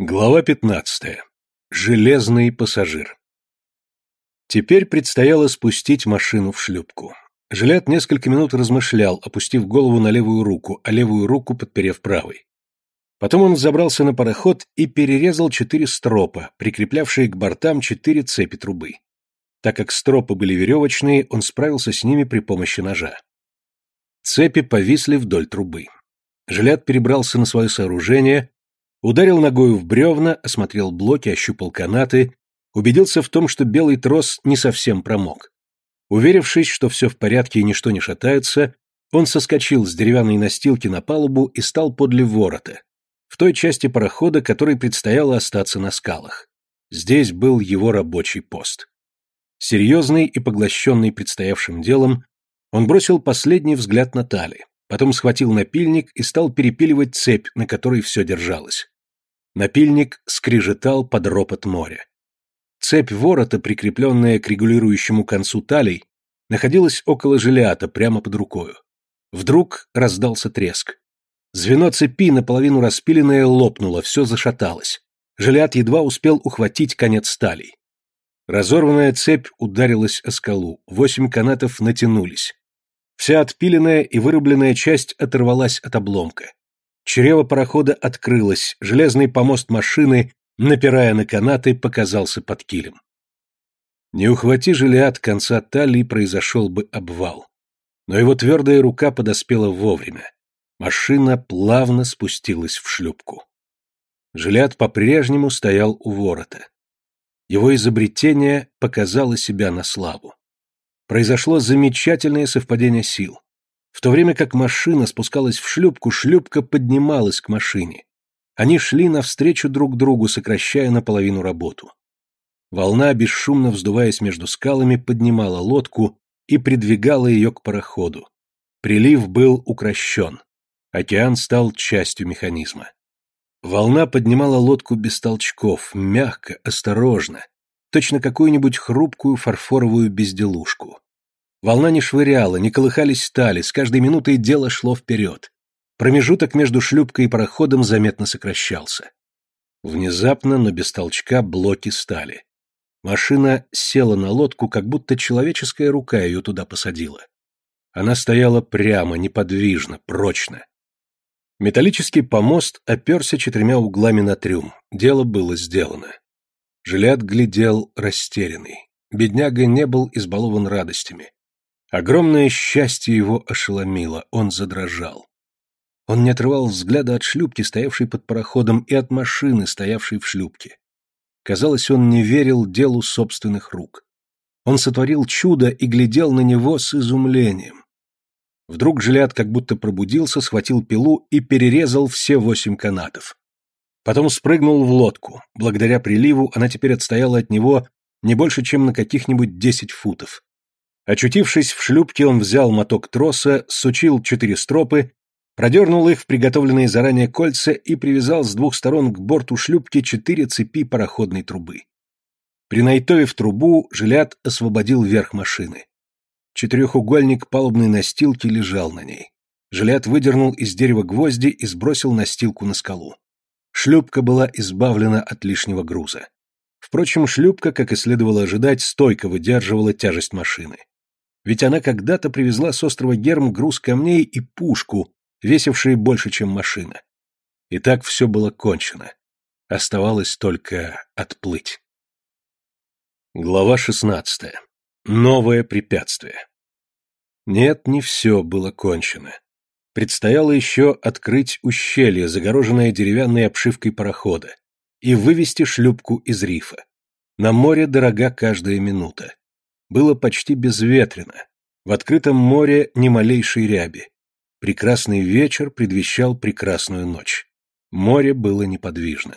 Глава 15. Железный пассажир. Теперь предстояло спустить машину в шлюпку. Жилят несколько минут размышлял, опустив голову на левую руку, а левую руку подперев правой. Потом он забрался на пароход и перерезал четыре стропа, прикреплявшие к бортам четыре цепи трубы. Так как стропы были веревочные, он справился с ними при помощи ножа. Цепи повисли вдоль трубы. Жилят перебрался на свое сооружение Ударил ногою в бревна, осмотрел блоки, ощупал канаты, убедился в том, что белый трос не совсем промок. Уверившись, что все в порядке и ничто не шатается, он соскочил с деревянной настилки на палубу и стал подле ворота, в той части парохода, которой предстояло остаться на скалах. Здесь был его рабочий пост. Серьезный и поглощенный предстоявшим делом, он бросил последний взгляд на Тали. Потом схватил напильник и стал перепиливать цепь, на которой все держалось. Напильник скрежетал под ропот моря. Цепь ворота, прикрепленная к регулирующему концу талий, находилась около желиата, прямо под рукою. Вдруг раздался треск. Звено цепи, наполовину распиленное, лопнуло, все зашаталось. Желиат едва успел ухватить конец талий. Разорванная цепь ударилась о скалу, восемь канатов натянулись. Вся отпиленная и вырубленная часть оторвалась от обломка. Чрево парохода открылось, железный помост машины, напирая на канаты, показался под килем. Не ухвати желеат конца талии, произошел бы обвал. Но его твердая рука подоспела вовремя. Машина плавно спустилась в шлюпку. Желеат по-прежнему стоял у ворота. Его изобретение показало себя на славу произошло замечательное совпадение сил. В то время как машина спускалась в шлюпку, шлюпка поднималась к машине. Они шли навстречу друг другу, сокращая наполовину работу. Волна, бесшумно вздуваясь между скалами, поднимала лодку и придвигала ее к пароходу. Прилив был укращен. Океан стал частью механизма. Волна поднимала лодку без толчков, мягко, осторожно, точно какую-нибудь хрупкую фарфоровую безделушку. Волна не швыряла, не колыхались стали, с каждой минутой дело шло вперед. Промежуток между шлюпкой и пароходом заметно сокращался. Внезапно, но без толчка, блоки стали. Машина села на лодку, как будто человеческая рука ее туда посадила. Она стояла прямо, неподвижно, прочно. Металлический помост оперся четырьмя углами на трюм. Дело было сделано. Жилят глядел растерянный. Бедняга не был избалован радостями. Огромное счастье его ошеломило, он задрожал. Он не отрывал взгляда от шлюпки, стоявшей под пароходом, и от машины, стоявшей в шлюпке. Казалось, он не верил делу собственных рук. Он сотворил чудо и глядел на него с изумлением. Вдруг Жилят как будто пробудился, схватил пилу и перерезал все восемь канатов. Потом спрыгнул в лодку. Благодаря приливу она теперь отстояла от него не больше, чем на каких-нибудь десять футов. Очутившись в шлюпке, он взял моток троса, сучил четыре стропы, продернул их в приготовленные заранее кольца и привязал с двух сторон к борту шлюпки четыре цепи пароходной трубы. Принайтовив трубу, жилят освободил верх машины. Четырехугольник палубной настилки лежал на ней. Жилят выдернул из дерева гвозди и сбросил настилку на скалу. Шлюпка была избавлена от лишнего груза. Впрочем, шлюпка, как и следовало ожидать, стойко выдерживала тяжесть машины. Ведь она когда-то привезла с острова Герм груз камней и пушку, весившие больше, чем машина. И так все было кончено. Оставалось только отплыть. Глава шестнадцатая. Новое препятствие. Нет, не все было кончено. Предстояло еще открыть ущелье, загороженное деревянной обшивкой парохода, и вывести шлюпку из рифа. На море дорога каждая минута. Было почти безветренно. В открытом море ни малейшей ряби. Прекрасный вечер предвещал прекрасную ночь. Море было неподвижно.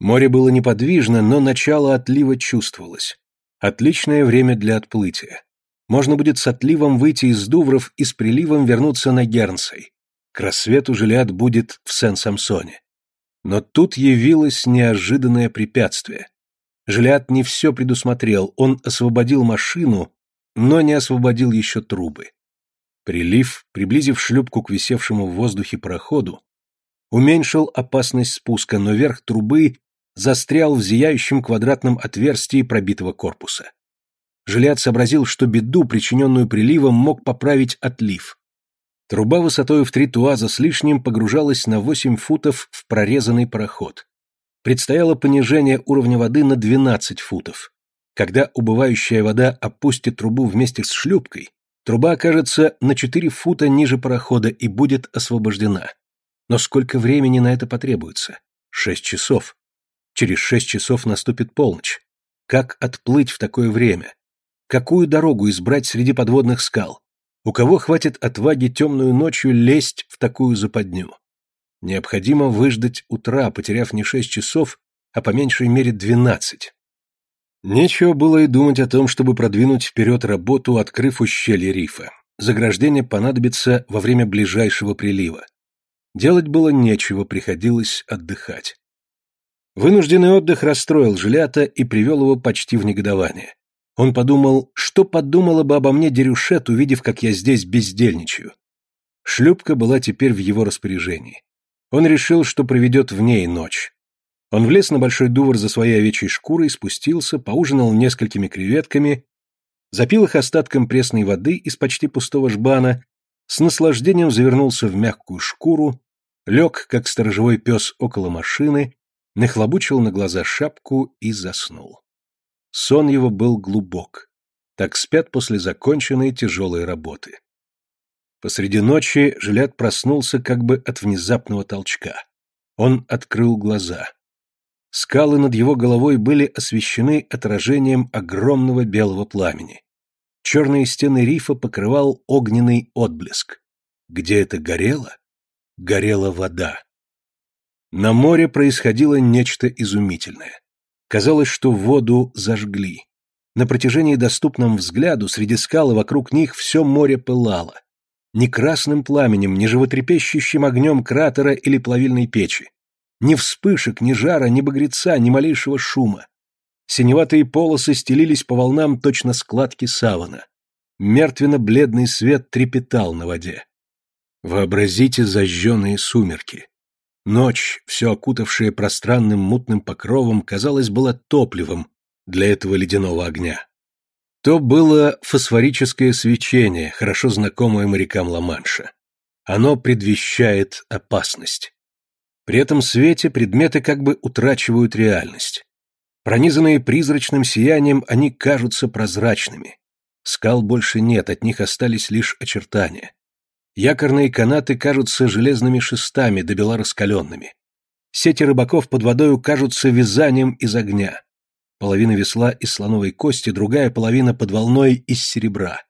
Море было неподвижно, но начало отлива чувствовалось. Отличное время для отплытия. Можно будет с отливом выйти из Дувров и с приливом вернуться на Гернсей. К рассвету Жилиад будет в Сен-Самсоне. Но тут явилось неожиданное препятствие. Жилиад не все предусмотрел, он освободил машину, но не освободил еще трубы. Прилив, приблизив шлюпку к висевшему в воздухе пароходу, уменьшил опасность спуска, но верх трубы застрял в зияющем квадратном отверстии пробитого корпуса. Жилят сообразил, что беду, причиненную приливом, мог поправить отлив. Труба высотой в три туаза с лишним погружалась на восемь футов в прорезанный пароход. Предстояло понижение уровня воды на 12 футов. Когда убывающая вода опустит трубу вместе с шлюпкой, труба окажется на 4 фута ниже парохода и будет освобождена. Но сколько времени на это потребуется? Шесть часов. Через шесть часов наступит полночь. Как отплыть в такое время? Какую дорогу избрать среди подводных скал? У кого хватит отваги темную ночью лезть в такую западню? Необходимо выждать утра, потеряв не шесть часов, а по меньшей мере двенадцать. Нечего было и думать о том, чтобы продвинуть вперед работу, открыв ущелье рифа. Заграждение понадобится во время ближайшего прилива. Делать было нечего, приходилось отдыхать. Вынужденный отдых расстроил Жилята и привел его почти в негодование. Он подумал, что подумала бы обо мне Дерюшет, увидев, как я здесь бездельничаю. Шлюпка была теперь в его распоряжении. Он решил, что проведет в ней ночь. Он влез на большой дувр за своей овечьей шкурой, спустился, поужинал несколькими креветками, запил их остатком пресной воды из почти пустого жбана, с наслаждением завернулся в мягкую шкуру, лег, как сторожевой пес, около машины, нахлобучил на глаза шапку и заснул. Сон его был глубок. Так спят после законченной тяжелой работы. Посреди ночи Жилят проснулся как бы от внезапного толчка. Он открыл глаза. Скалы над его головой были освещены отражением огромного белого пламени. Черные стены рифа покрывал огненный отблеск. Где это горело? горела вода. На море происходило нечто изумительное. Казалось, что воду зажгли. На протяжении доступном взгляду среди скал и вокруг них все море пылало. Ни красным пламенем, ни животрепещущим огнем кратера или плавильной печи. Ни вспышек, ни жара, ни багреца, ни малейшего шума. Синеватые полосы стелились по волнам точно складки савана. Мертвенно-бледный свет трепетал на воде. Вообразите зажженные сумерки. Ночь, все окутавшая пространным мутным покровом, казалось, была топливом для этого ледяного огня. То было фосфорическое свечение, хорошо знакомое морякам Ла-Манша. Оно предвещает опасность. При этом свете предметы как бы утрачивают реальность. Пронизанные призрачным сиянием, они кажутся прозрачными. Скал больше нет, от них остались лишь очертания. Якорные канаты кажутся железными шестами, до бела раскаленными. Сети рыбаков под водою кажутся вязанием из огня. Половина весла из слоновой кости, другая половина под волной из серебра.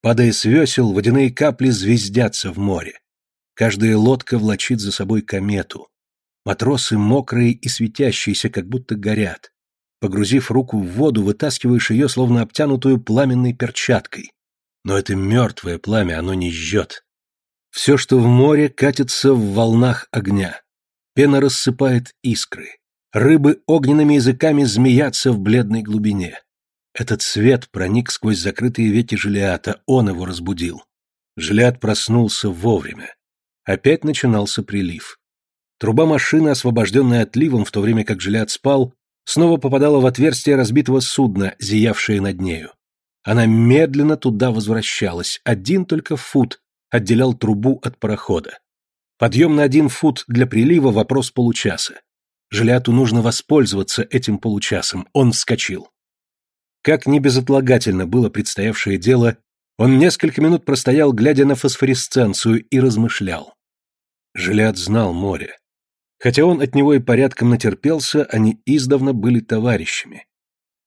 Падая с весел, водяные капли звездятся в море. Каждая лодка влачит за собой комету. Матросы мокрые и светящиеся, как будто горят. Погрузив руку в воду, вытаскиваешь ее, словно обтянутую пламенной перчаткой. Но это мертвое пламя, оно не жжет. Все, что в море, катится в волнах огня. Пена рассыпает искры. Рыбы огненными языками змеятся в бледной глубине. Этот свет проник сквозь закрытые веки Желиата, он его разбудил. Желиат проснулся вовремя. Опять начинался прилив. Труба машины, освобожденная отливом, в то время как Желиат спал, снова попадала в отверстие разбитого судна, зиявшее над нею. Она медленно туда возвращалась, один только фут отделял трубу от парохода. Подъем на один фут для прилива – вопрос получаса. Жиляту нужно воспользоваться этим получасом, он вскочил. Как небезотлагательно было предстоявшее дело, он несколько минут простоял, глядя на фосфоресценцию, и размышлял. Жилят знал море. Хотя он от него и порядком натерпелся, они издавна были товарищами.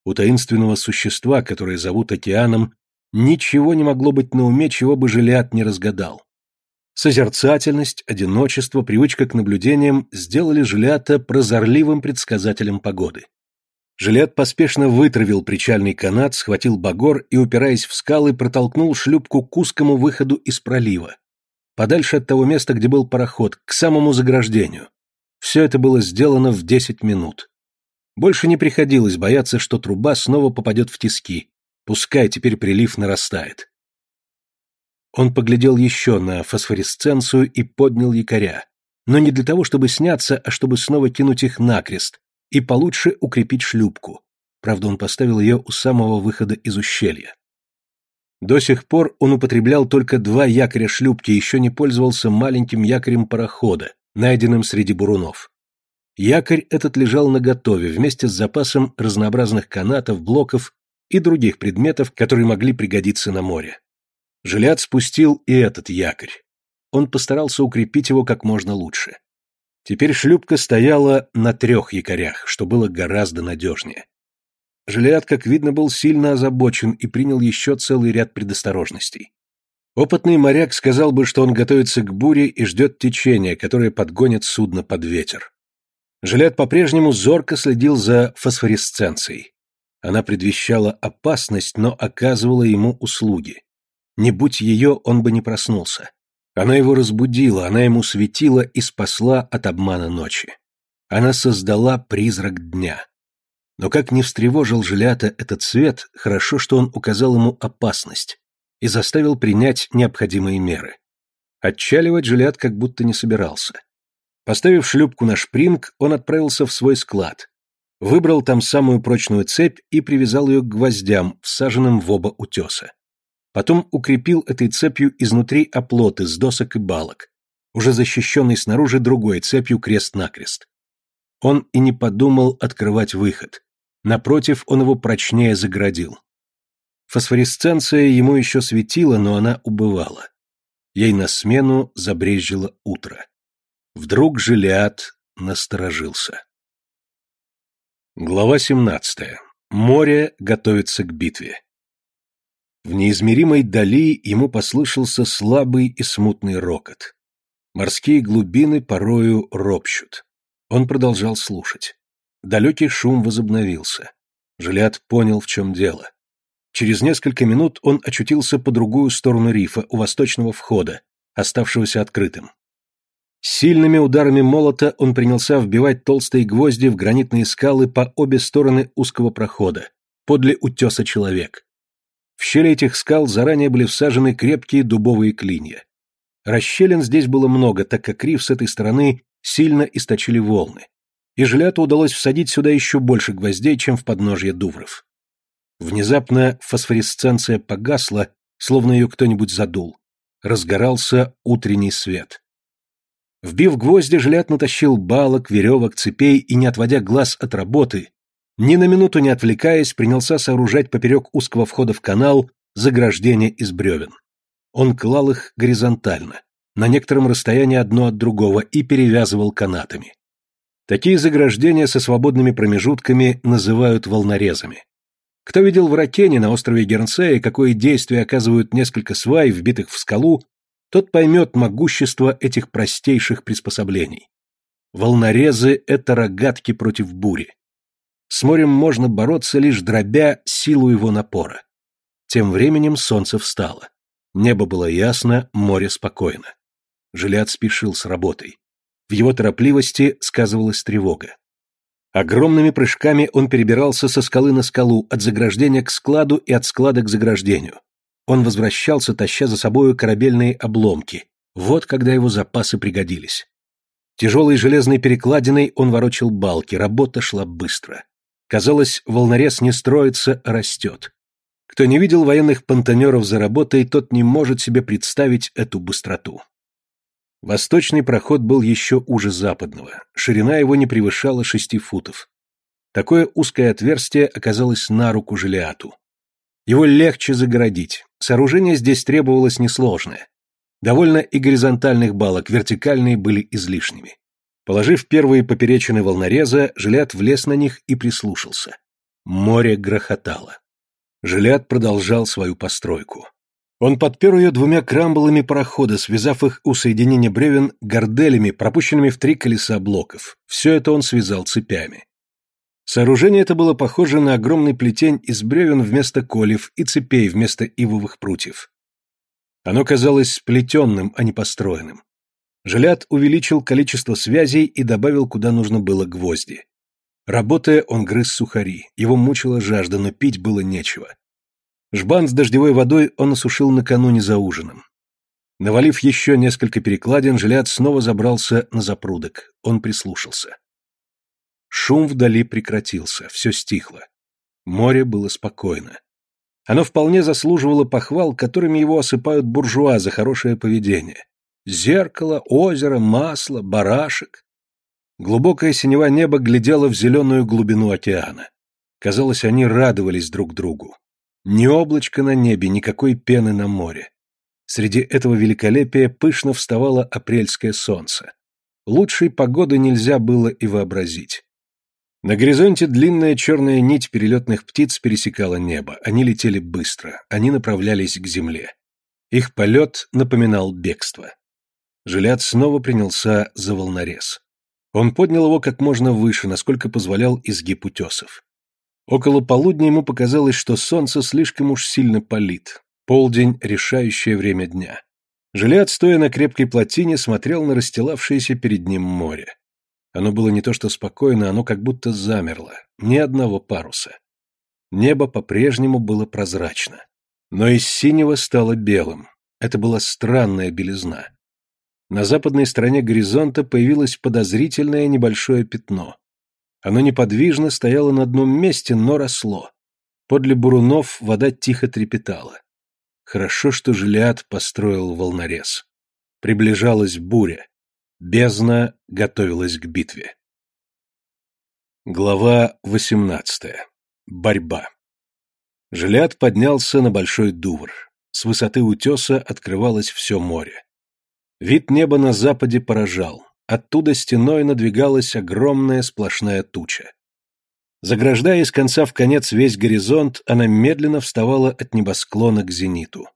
У таинственного существа, которое зовут океаном, Ничего не могло быть на уме, чего бы Жилиат не разгадал. Созерцательность, одиночество, привычка к наблюдениям сделали Жилиата прозорливым предсказателем погоды. Жилиат поспешно вытравил причальный канат, схватил багор и, упираясь в скалы, протолкнул шлюпку к узкому выходу из пролива, подальше от того места, где был пароход, к самому заграждению. Все это было сделано в десять минут. Больше не приходилось бояться, что труба снова попадет в тиски, Пускай теперь прилив нарастает. Он поглядел еще на фосфоресценцию и поднял якоря. но не для того, чтобы сняться, а чтобы снова кинуть их накрест и получше укрепить шлюпку. Правда, он поставил ее у самого выхода из ущелья. До сих пор он употреблял только два якоря шлюпки и еще не пользовался маленьким якорем парохода, найденным среди бурунов. Якорь этот лежал наготове вместе с запасом разнообразных канатов, блоков и других предметов, которые могли пригодиться на море. Жилят спустил и этот якорь. Он постарался укрепить его как можно лучше. Теперь шлюпка стояла на трех якорях, что было гораздо надежнее. Жилиад, как видно, был сильно озабочен и принял еще целый ряд предосторожностей. Опытный моряк сказал бы, что он готовится к буре и ждет течения, которое подгонит судно под ветер. Жилет по-прежнему зорко следил за фосфоресценцией. Она предвещала опасность, но оказывала ему услуги. Не будь ее, он бы не проснулся. Она его разбудила, она ему светила и спасла от обмана ночи. Она создала призрак дня. Но как не встревожил Жилята этот свет, хорошо, что он указал ему опасность и заставил принять необходимые меры. Отчаливать Жилят как будто не собирался. Поставив шлюпку на шпринг, он отправился в свой склад, выбрал там самую прочную цепь и привязал ее к гвоздям, всаженным в оба утеса. Потом укрепил этой цепью изнутри оплот из досок и балок, уже защищенный снаружи другой цепью крест-накрест. Он и не подумал открывать выход. Напротив, он его прочнее заградил. Фосфоресценция ему еще светила, но она убывала. Ей на смену забрежило утро. Вдруг Жилиад насторожился. Глава 17. Море готовится к битве. В неизмеримой дали ему послышался слабый и смутный рокот. Морские глубины порою ропщут. Он продолжал слушать. Далекий шум возобновился. Жилят понял, в чем дело. Через несколько минут он очутился по другую сторону рифа, у восточного входа, оставшегося открытым. Сильными ударами молота он принялся вбивать толстые гвозди в гранитные скалы по обе стороны узкого прохода, подле утеса человек. В щели этих скал заранее были всажены крепкие дубовые клинья. Расщелин здесь было много, так как риф с этой стороны сильно источили волны и Жиляту удалось всадить сюда еще больше гвоздей, чем в подножье дувров. Внезапно фосфоресценция погасла, словно ее кто-нибудь задул. Разгорался утренний свет. Вбив гвозди, Жилят натащил балок, веревок, цепей и, не отводя глаз от работы, ни на минуту не отвлекаясь, принялся сооружать поперек узкого входа в канал заграждение из бревен. Он клал их горизонтально, на некотором расстоянии одно от другого, и перевязывал канатами. Такие заграждения со свободными промежутками называют волнорезами. Кто видел в Ракене на острове Гернсея, какое действие оказывают несколько свай, вбитых в скалу, тот поймет могущество этих простейших приспособлений. Волнорезы — это рогатки против бури. С морем можно бороться, лишь дробя силу его напора. Тем временем солнце встало. Небо было ясно, море спокойно. Жилят спешил с работой. В его торопливости сказывалась тревога. Огромными прыжками он перебирался со скалы на скалу, от заграждения к складу и от склада к заграждению. Он возвращался, таща за собою корабельные обломки. Вот когда его запасы пригодились. Тяжелой железной перекладиной он ворочил балки, работа шла быстро. Казалось, волнорез не строится, а растет. Кто не видел военных понтонеров за работой, тот не может себе представить эту быстроту. Восточный проход был еще уже западного, ширина его не превышала шести футов. Такое узкое отверстие оказалось на руку Желиату. Его легче загородить, сооружение здесь требовалось несложное. Довольно и горизонтальных балок, вертикальные были излишними. Положив первые поперечины волнореза, Желиат влез на них и прислушался. Море грохотало. Желиат продолжал свою постройку. Он подпер ее двумя крамбалами парохода, связав их у соединения бревен горделями, пропущенными в три колеса блоков. Все это он связал цепями. Сооружение это было похоже на огромный плетень из бревен вместо колев и цепей вместо ивовых прутьев. Оно казалось сплетенным, а не построенным. Желят увеличил количество связей и добавил куда нужно было гвозди. Работая, он грыз сухари, его мучила жажда, но пить было нечего. Жбан с дождевой водой он осушил накануне за ужином. Навалив еще несколько перекладин, Жилят снова забрался на запрудок. Он прислушался. Шум вдали прекратился, все стихло. Море было спокойно. Оно вполне заслуживало похвал, которыми его осыпают буржуа за хорошее поведение. Зеркало, озеро, масло, барашек. Глубокое синева небо глядело в зеленую глубину океана. Казалось, они радовались друг другу. Ни облачка на небе, никакой пены на море. Среди этого великолепия пышно вставало апрельское солнце. Лучшей погоды нельзя было и вообразить. На горизонте длинная черная нить перелетных птиц пересекала небо. Они летели быстро, они направлялись к земле. Их полет напоминал бегство. Жилят снова принялся за волнорез. Он поднял его как можно выше, насколько позволял изгиб утесов. Около полудня ему показалось, что солнце слишком уж сильно палит. Полдень — решающее время дня. Жилят, стоя на крепкой плотине, смотрел на расстилавшееся перед ним море. Оно было не то что спокойно, оно как будто замерло. Ни одного паруса. Небо по-прежнему было прозрачно. Но из синего стало белым. Это была странная белизна. На западной стороне горизонта появилось подозрительное небольшое пятно. Оно неподвижно стояло на одном месте, но росло. Подле бурунов вода тихо трепетала. Хорошо, что Жилиад построил волнорез. Приближалась буря. Бездна готовилась к битве. Глава 18. Борьба. Жилиад поднялся на большой дувр. С высоты утеса открывалось все море. Вид неба на западе поражал. Оттуда стеной надвигалась огромная сплошная туча. Заграждая из конца в конец весь горизонт, она медленно вставала от небосклона к зениту.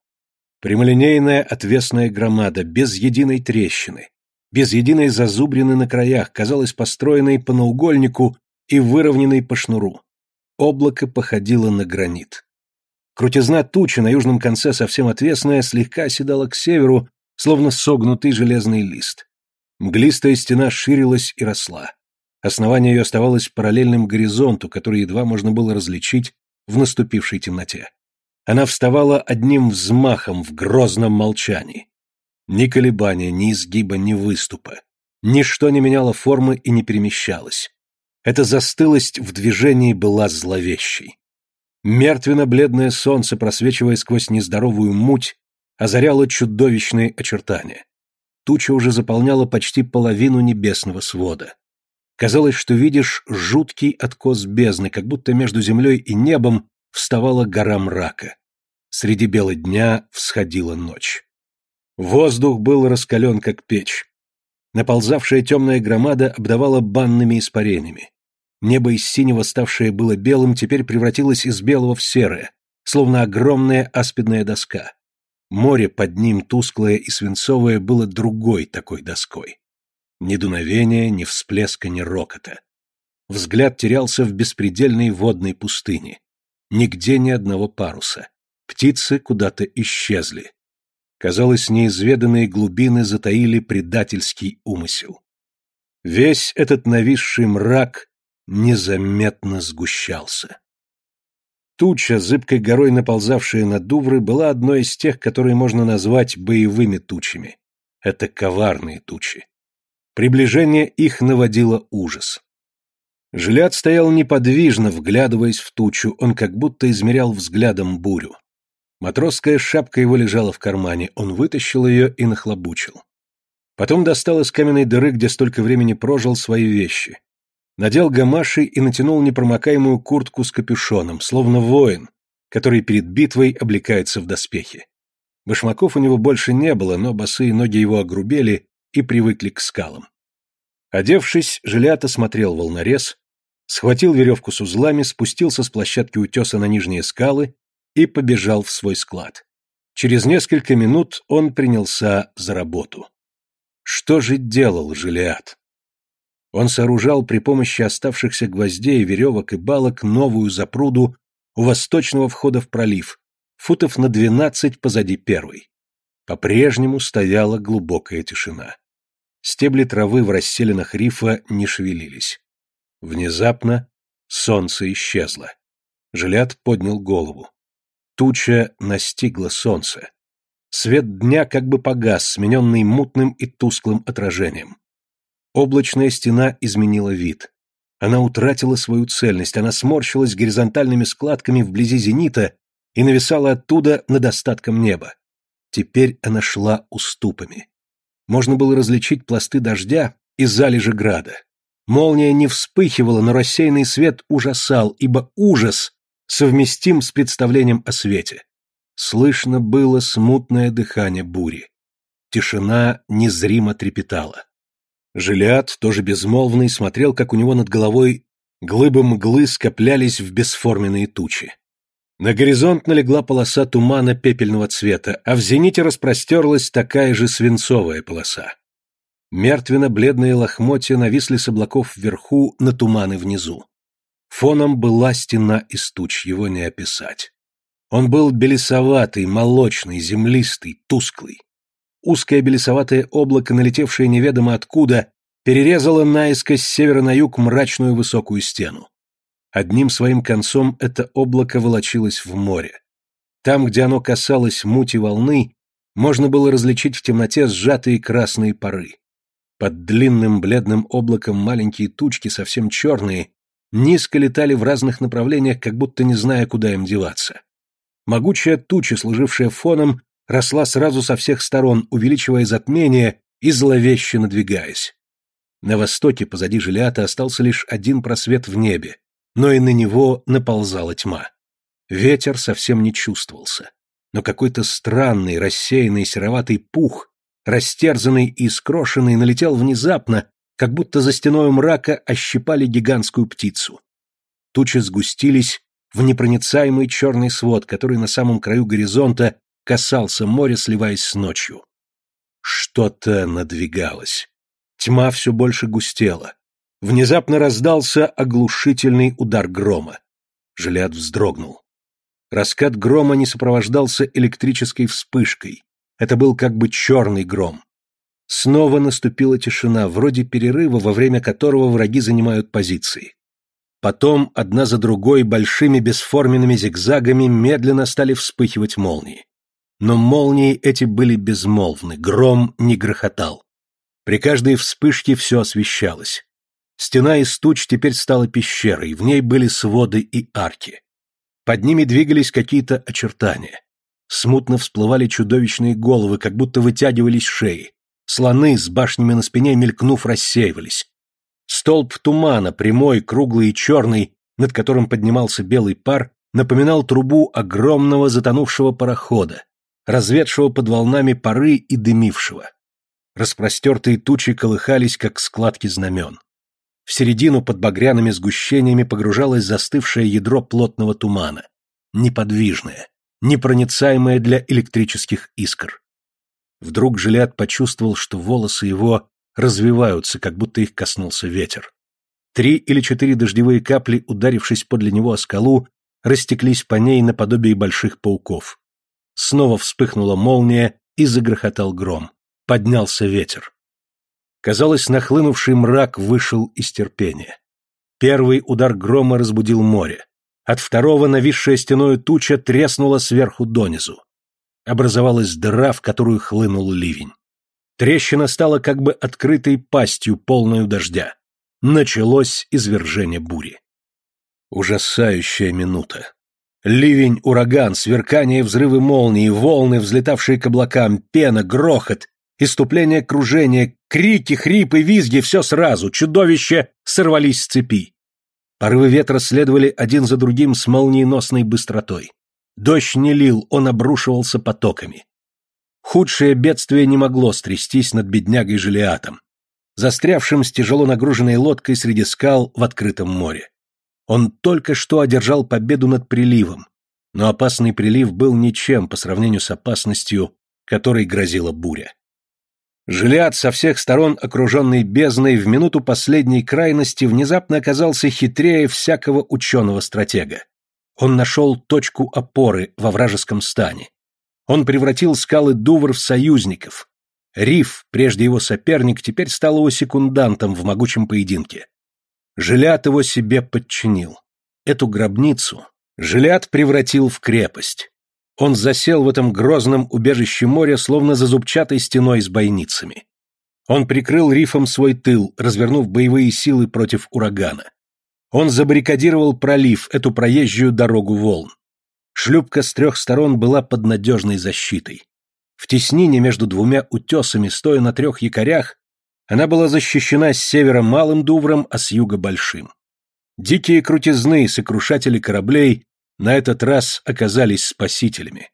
Прямолинейная отвесная громада, без единой трещины, без единой зазубрины на краях, казалась построенной по наугольнику и выровненной по шнуру. Облако походило на гранит. Крутизна тучи на южном конце совсем отвесная слегка оседала к северу, словно согнутый железный лист. Мглистая стена ширилась и росла. Основание ее оставалось параллельным горизонту, который едва можно было различить в наступившей темноте. Она вставала одним взмахом в грозном молчании. Ни колебания, ни изгиба, ни выступа. Ничто не меняло формы и не перемещалось. Эта застылость в движении была зловещей. Мертвенно-бледное солнце, просвечивая сквозь нездоровую муть, озаряло чудовищные очертания. Туча уже заполняла почти половину небесного свода. Казалось, что видишь жуткий откос бездны, как будто между землей и небом вставала гора мрака. Среди бела дня всходила ночь. Воздух был раскален, как печь. Наползавшая темная громада обдавала банными испарениями. Небо из синего, ставшее было белым, теперь превратилось из белого в серое, словно огромная аспидная доска. Море под ним, тусклое и свинцовое, было другой такой доской. Ни дуновения, ни всплеска, ни рокота. Взгляд терялся в беспредельной водной пустыне. Нигде ни одного паруса. Птицы куда-то исчезли. Казалось, неизведанные глубины затаили предательский умысел. Весь этот нависший мрак незаметно сгущался. Туча, зыбкой горой наползавшая на Дувры, была одной из тех, которые можно назвать боевыми тучами. Это коварные тучи. Приближение их наводило ужас. Жилят стоял неподвижно, вглядываясь в тучу, он как будто измерял взглядом бурю. Матросская шапка его лежала в кармане, он вытащил ее и нахлобучил. Потом достал из каменной дыры, где столько времени прожил, свои вещи. Надел гамаши и натянул непромокаемую куртку с капюшоном, словно воин, который перед битвой облекается в доспехи. Башмаков у него больше не было, но босые ноги его огрубели, и привыкли к скалам. Одевшись, Жилят осмотрел волнорез, схватил веревку с узлами, спустился с площадки утеса на нижние скалы и побежал в свой склад. Через несколько минут он принялся за работу. Что же делал Жилиад? Он сооружал при помощи оставшихся гвоздей, веревок и балок новую запруду у восточного входа в пролив, футов на двенадцать позади первой. По-прежнему стояла глубокая тишина. Стебли травы в расселенных рифа не шевелились. Внезапно солнце исчезло. Жилят поднял голову. Туча настигла солнце. Свет дня как бы погас, смененный мутным и тусклым отражением. Облачная стена изменила вид. Она утратила свою цельность, она сморщилась горизонтальными складками вблизи зенита и нависала оттуда над остатком неба. Теперь она шла уступами. Можно было различить пласты дождя и залежи града. Молния не вспыхивала, но рассеянный свет ужасал, ибо ужас совместим с представлением о свете. Слышно было смутное дыхание бури. Тишина незримо трепетала. Жилиад, тоже безмолвный, смотрел, как у него над головой глыбы мглы скоплялись в бесформенные тучи. На горизонт налегла полоса тумана пепельного цвета, а в зените распростерлась такая же свинцовая полоса. Мертвенно-бледные лохмотья нависли с облаков вверху на туманы внизу. Фоном была стена из туч, его не описать. Он был белесоватый, молочный, землистый, тусклый. Узкое белесоватое облако, налетевшее неведомо откуда, перерезало наискось с севера на юг мрачную высокую стену. Одним своим концом это облако волочилось в море. Там, где оно касалось мути волны, можно было различить в темноте сжатые красные пары. Под длинным бледным облаком маленькие тучки, совсем черные, низко летали в разных направлениях, как будто не зная, куда им деваться. Могучая туча, служившая фоном, росла сразу со всех сторон, увеличивая затмение и зловеще надвигаясь. На востоке, позади Жилята, остался лишь один просвет в небе, но и на него наползала тьма. Ветер совсем не чувствовался, но какой-то странный, рассеянный сероватый пух, растерзанный и скрошенный, налетел внезапно, как будто за стеной мрака ощипали гигантскую птицу. Тучи сгустились в непроницаемый черный свод, который на самом краю горизонта касался моря, сливаясь с ночью. Что-то надвигалось. Тьма все больше густела. Внезапно раздался оглушительный удар грома. Жилят вздрогнул. Раскат грома не сопровождался электрической вспышкой. Это был как бы черный гром. Снова наступила тишина, вроде перерыва, во время которого враги занимают позиции. Потом, одна за другой, большими бесформенными зигзагами медленно стали вспыхивать молнии. Но молнии эти были безмолвны, гром не грохотал. При каждой вспышке все освещалось. Стена из туч теперь стала пещерой, в ней были своды и арки. Под ними двигались какие-то очертания. Смутно всплывали чудовищные головы, как будто вытягивались шеи. Слоны с башнями на спине, мелькнув, рассеивались. Столб тумана, прямой, круглый и черный, над которым поднимался белый пар, напоминал трубу огромного затонувшего парохода, разведшего под волнами пары и дымившего. Распростертые тучи колыхались, как складки знамен. В середину под багряными сгущениями погружалось застывшее ядро плотного тумана, неподвижное, непроницаемое для электрических искр. Вдруг Жилят почувствовал, что волосы его развиваются, как будто их коснулся ветер. Три или четыре дождевые капли, ударившись подле него о скалу, растеклись по ней наподобие больших пауков. Снова вспыхнула молния и загрохотал гром. Поднялся ветер. Казалось, нахлынувший мрак вышел из терпения. Первый удар грома разбудил море. От второго нависшая стеною туча треснула сверху донизу. Образовалась дыра, в которую хлынул ливень. Трещина стала как бы открытой пастью, полную дождя. Началось извержение бури. Ужасающая минута. Ливень, ураган, сверкание взрывы молнии, волны, взлетавшие к облакам, пена, грохот, иступление кружения, крики, хрипы, визги — все сразу, чудовища сорвались с цепи. Порывы ветра следовали один за другим с молниеносной быстротой. Дождь не лил, он обрушивался потоками. Худшее бедствие не могло стрястись над беднягой Желиатом, застрявшим с тяжело нагруженной лодкой среди скал в открытом море. Он только что одержал победу над приливом, но опасный прилив был ничем по сравнению с опасностью, которой грозила буря. Желиат со всех сторон, окруженный бездной, в минуту последней крайности внезапно оказался хитрее всякого ученого-стратега. Он нашел точку опоры во вражеском стане. Он превратил скалы Дувр в союзников. Риф, прежде его соперник, теперь стал его секундантом в могучем поединке. Желят его себе подчинил. Эту гробницу Желят превратил в крепость. Он засел в этом грозном убежище моря, словно за зубчатой стеной с бойницами. Он прикрыл рифом свой тыл, развернув боевые силы против урагана. Он забаррикадировал пролив, эту проезжую дорогу волн. Шлюпка с трех сторон была под надежной защитой. В теснине между двумя утесами, стоя на трех якорях, она была защищена с севера малым дувром, а с юга большим. Дикие крутизны, сокрушатели кораблей, на этот раз оказались спасителями.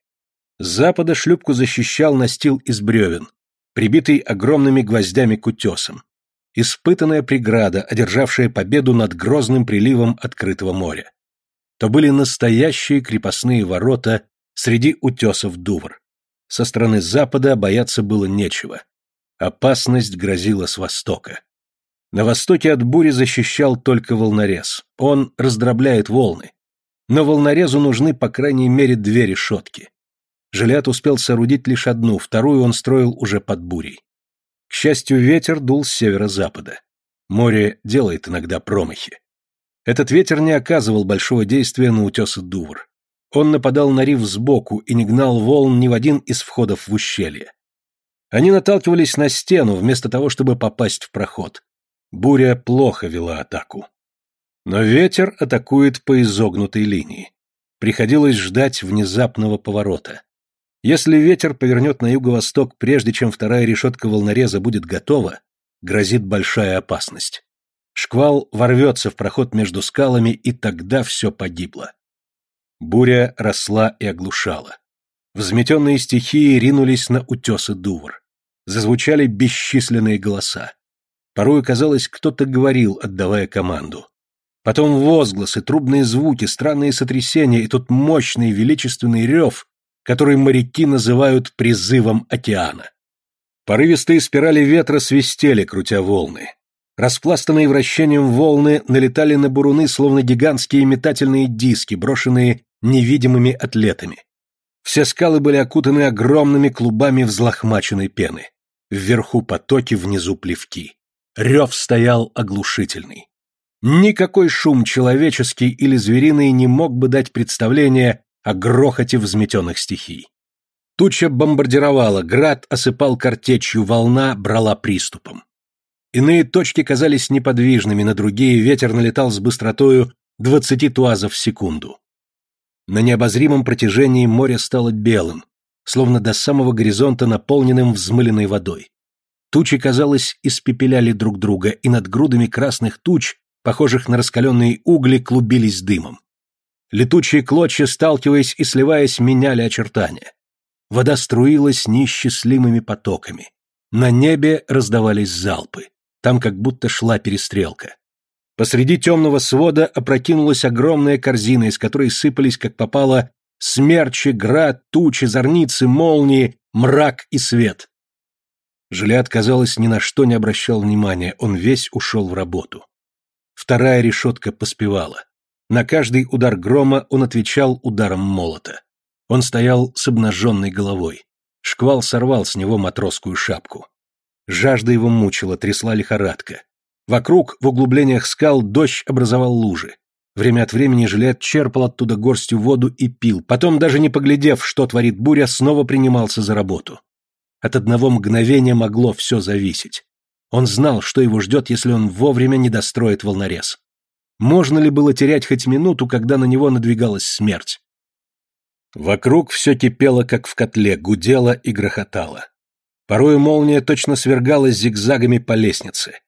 С запада шлюпку защищал настил из бревен, прибитый огромными гвоздями к утесам. Испытанная преграда, одержавшая победу над грозным приливом открытого моря. То были настоящие крепостные ворота среди утесов Дувр. Со стороны запада бояться было нечего. Опасность грозила с востока. На востоке от бури защищал только волнорез. Он раздробляет волны. Но волнорезу нужны по крайней мере две решетки. Жилят успел соорудить лишь одну, вторую он строил уже под бурей. К счастью, ветер дул с северо-запада. Море делает иногда промахи. Этот ветер не оказывал большого действия на утесы Дувр. Он нападал на риф сбоку и не гнал волн ни в один из входов в ущелье. Они наталкивались на стену, вместо того, чтобы попасть в проход. Буря плохо вела атаку. Но ветер атакует по изогнутой линии. Приходилось ждать внезапного поворота. Если ветер повернет на юго-восток, прежде чем вторая решетка волнореза будет готова, грозит большая опасность. Шквал ворвется в проход между скалами, и тогда все погибло. Буря росла и оглушала. Взметенные стихии ринулись на утесы Дувр. Зазвучали бесчисленные голоса. Порой, казалось, кто-то говорил, отдавая команду. Потом возгласы, трубные звуки, странные сотрясения и тот мощный величественный рев, который моряки называют призывом океана. Порывистые спирали ветра свистели, крутя волны. Распластанные вращением волны налетали на буруны, словно гигантские метательные диски, брошенные невидимыми атлетами. Все скалы были окутаны огромными клубами взлохмаченной пены. Вверху потоки, внизу плевки. Рев стоял оглушительный. Никакой шум человеческий или звериный не мог бы дать представление о грохоте взметенных стихий. Туча бомбардировала, град осыпал картечью, волна брала приступом. Иные точки казались неподвижными, на другие ветер налетал с быстротою двадцати туазов в секунду. На необозримом протяжении море стало белым, словно до самого горизонта наполненным взмыленной водой. Тучи, казалось, испепеляли друг друга, и над грудами красных туч, похожих на раскаленные угли, клубились дымом. Летучие клочья, сталкиваясь и сливаясь, меняли очертания. Вода струилась неисчислимыми потоками. На небе раздавались залпы. Там как будто шла перестрелка. Посреди темного свода опрокинулась огромная корзина, из которой сыпались, как попало, смерчи, град, тучи, зорницы, молнии, мрак и свет. Жилят, казалось, ни на что не обращал внимания, он весь ушел в работу. Вторая решетка поспевала. На каждый удар грома он отвечал ударом молота. Он стоял с обнаженной головой. Шквал сорвал с него матросскую шапку. Жажда его мучила, трясла лихорадка. Вокруг, в углублениях скал, дождь образовал лужи. Время от времени жилет черпал оттуда горстью воду и пил, потом, даже не поглядев, что творит буря, снова принимался за работу. От одного мгновения могло все зависеть. Он знал, что его ждет, если он вовремя не достроит волнорез. Можно ли было терять хоть минуту, когда на него надвигалась смерть? Вокруг все кипело, как в котле, гудело и грохотало. Порою молния точно свергалась зигзагами по лестнице.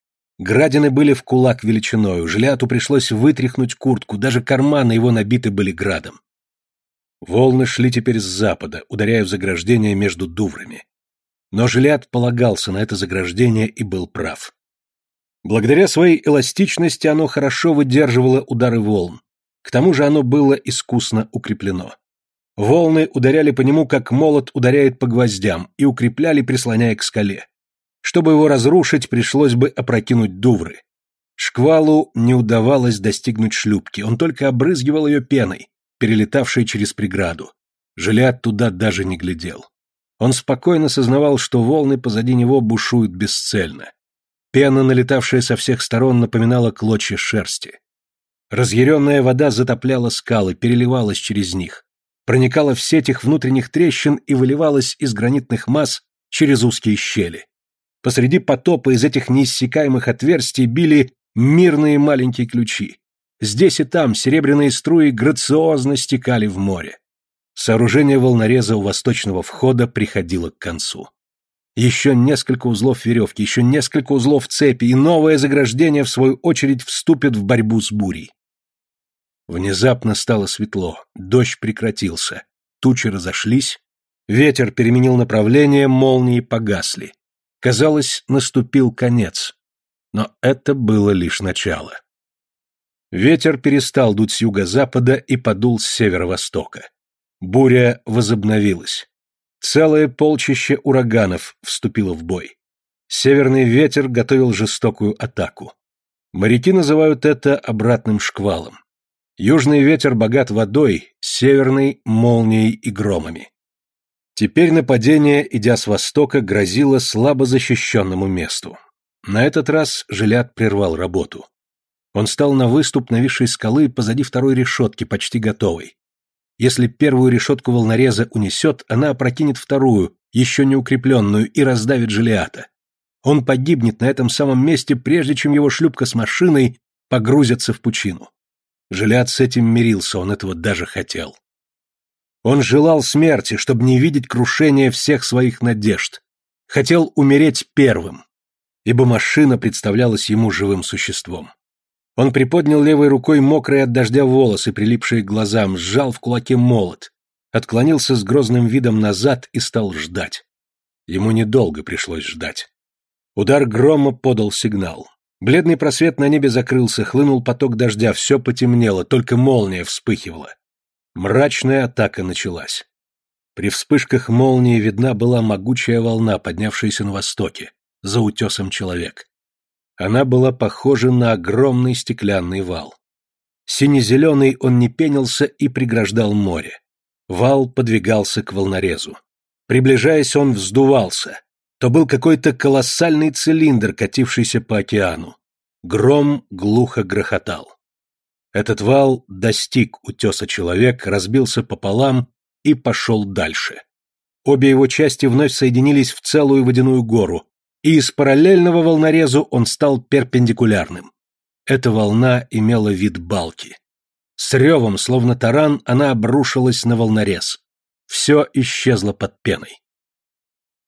Градины были в кулак величиною, Жиляту пришлось вытряхнуть куртку, даже карманы его набиты были градом. Волны шли теперь с запада, ударяя в заграждение между дуврами. Но Жилят полагался на это заграждение и был прав. Благодаря своей эластичности оно хорошо выдерживало удары волн. К тому же оно было искусно укреплено. Волны ударяли по нему, как молот ударяет по гвоздям, и укрепляли, прислоняя к скале. Чтобы его разрушить, пришлось бы опрокинуть дувры. Шквалу не удавалось достигнуть шлюпки, он только обрызгивал ее пеной, перелетавшей через преграду. Жилят туда даже не глядел. Он спокойно сознавал, что волны позади него бушуют бесцельно. Пена, налетавшая со всех сторон, напоминала клочья шерсти. Разъяренная вода затопляла скалы, переливалась через них. проникала в сеть их внутренних трещин и выливалась из гранитных масс через узкие щели. Посреди потопа из этих неиссякаемых отверстий били мирные маленькие ключи. Здесь и там серебряные струи грациозно стекали в море. Сооружение волнореза у восточного входа приходило к концу. Еще несколько узлов веревки, еще несколько узлов цепи, и новое заграждение, в свою очередь, вступит в борьбу с бурей. Внезапно стало светло, дождь прекратился, тучи разошлись, ветер переменил направление, молнии погасли. Казалось, наступил конец. Но это было лишь начало. Ветер перестал дуть с юго-запада и подул с северо-востока. Буря возобновилась. Целое полчище ураганов вступило в бой. Северный ветер готовил жестокую атаку. Моряки называют это обратным шквалом. Южный ветер богат водой, северный — молнией и громами. Теперь нападение, идя с востока, грозило слабо защищенному месту. На этот раз Жилят прервал работу. Он стал на выступ нависшей скалы позади второй решетки, почти готовой. Если первую решетку волнореза унесет, она опрокинет вторую, еще не укрепленную, и раздавит Желиата. Он погибнет на этом самом месте, прежде чем его шлюпка с машиной погрузится в пучину. Желиат с этим мирился, он этого даже хотел. Он желал смерти, чтобы не видеть крушения всех своих надежд. Хотел умереть первым, ибо машина представлялась ему живым существом. Он приподнял левой рукой мокрые от дождя волосы, прилипшие к глазам, сжал в кулаке молот, отклонился с грозным видом назад и стал ждать. Ему недолго пришлось ждать. Удар грома подал сигнал. Бледный просвет на небе закрылся, хлынул поток дождя, все потемнело, только молния вспыхивала. Мрачная атака началась. При вспышках молнии видна была могучая волна, поднявшаяся на востоке, за утесом человек. Она была похожа на огромный стеклянный вал. Сине-зеленый он не пенился и преграждал море. Вал подвигался к волнорезу. Приближаясь, он вздувался. То был какой-то колоссальный цилиндр, катившийся по океану. Гром глухо грохотал. Этот вал достиг утеса человек, разбился пополам и пошел дальше. Обе его части вновь соединились в целую водяную гору, и из параллельного волнорезу он стал перпендикулярным. Эта волна имела вид балки. С ревом, словно таран, она обрушилась на волнорез. Все исчезло под пеной.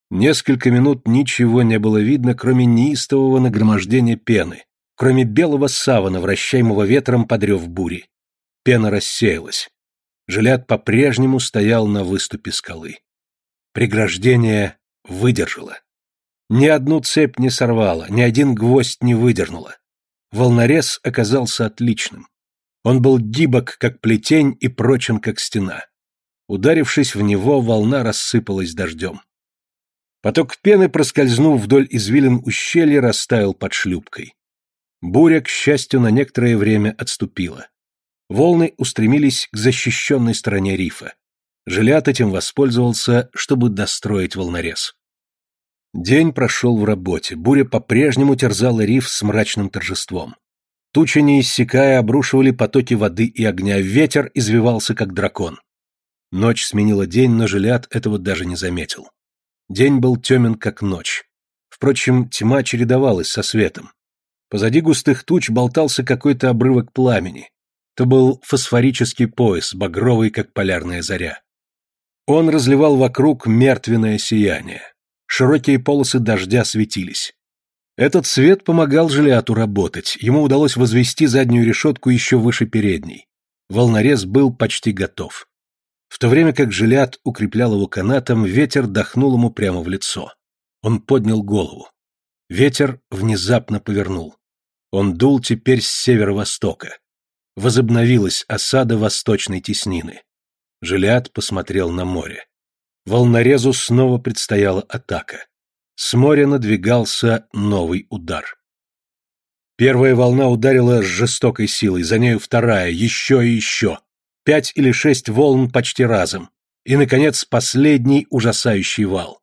Несколько минут ничего не было видно, кроме неистового нагромождения пены, кроме белого савана, вращаемого ветром под рев бури. Пена рассеялась. Жилят по-прежнему стоял на выступе скалы. Преграждение выдержало. Ни одну цепь не сорвало, ни один гвоздь не выдернуло. Волнорез оказался отличным. Он был гибок, как плетень, и прочен, как стена. Ударившись в него, волна рассыпалась дождем. Поток пены, проскользнув вдоль извилин ущелья, растаял под шлюпкой. Буря, к счастью, на некоторое время отступила. Волны устремились к защищенной стороне рифа. Жилят этим воспользовался, чтобы достроить волнорез. День прошел в работе, буря по-прежнему терзала риф с мрачным торжеством. Тучи, не иссякая, обрушивали потоки воды и огня, ветер извивался, как дракон. Ночь сменила день, но Жилят этого даже не заметил. День был темен, как ночь. Впрочем, тьма чередовалась со светом. Позади густых туч болтался какой-то обрывок пламени. То был фосфорический пояс, багровый, как полярная заря. Он разливал вокруг мертвенное сияние широкие полосы дождя светились. Этот свет помогал Жилиату работать, ему удалось возвести заднюю решетку еще выше передней. Волнорез был почти готов. В то время как Жилиат укреплял его канатом, ветер дохнул ему прямо в лицо. Он поднял голову. Ветер внезапно повернул. Он дул теперь с северо-востока. Возобновилась осада восточной теснины. Жилиат посмотрел на море. Волнорезу снова предстояла атака. С моря надвигался новый удар. Первая волна ударила с жестокой силой, за нею вторая, еще и еще. Пять или шесть волн почти разом. И, наконец, последний ужасающий вал.